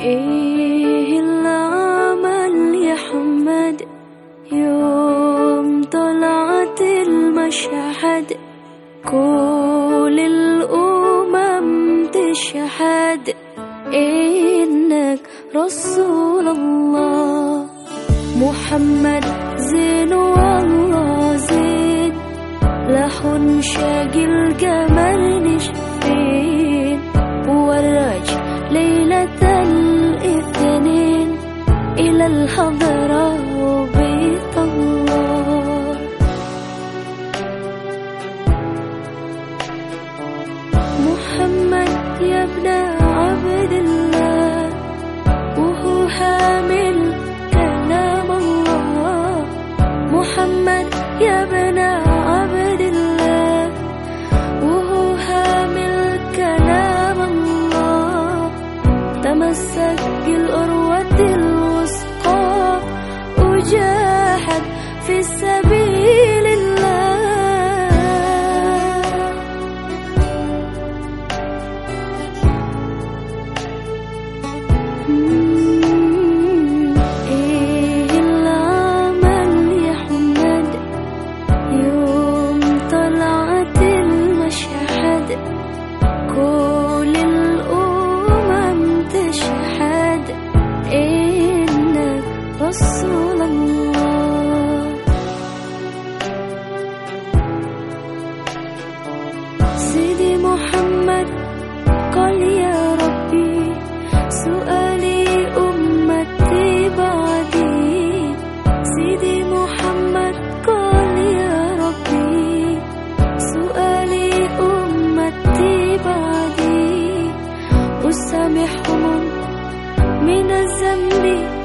إيه العمل يا حمد؟ يوم طلعت المشهد كل الأمم تشهد إنك رسول الله. محمد زين والله زين لحن شاقل قمر نشفين ورج ليلة على الحضرة وبيت الله. محمد يا ابن عبد الله وهو حامل كلام الله. محمد يا ابن عبد سيدي محمد قال يا ربي سؤالي أمتي بعدي. سيدي محمد قال يا ربي سؤالي أمتي بعدي. أسامحهم من الذنب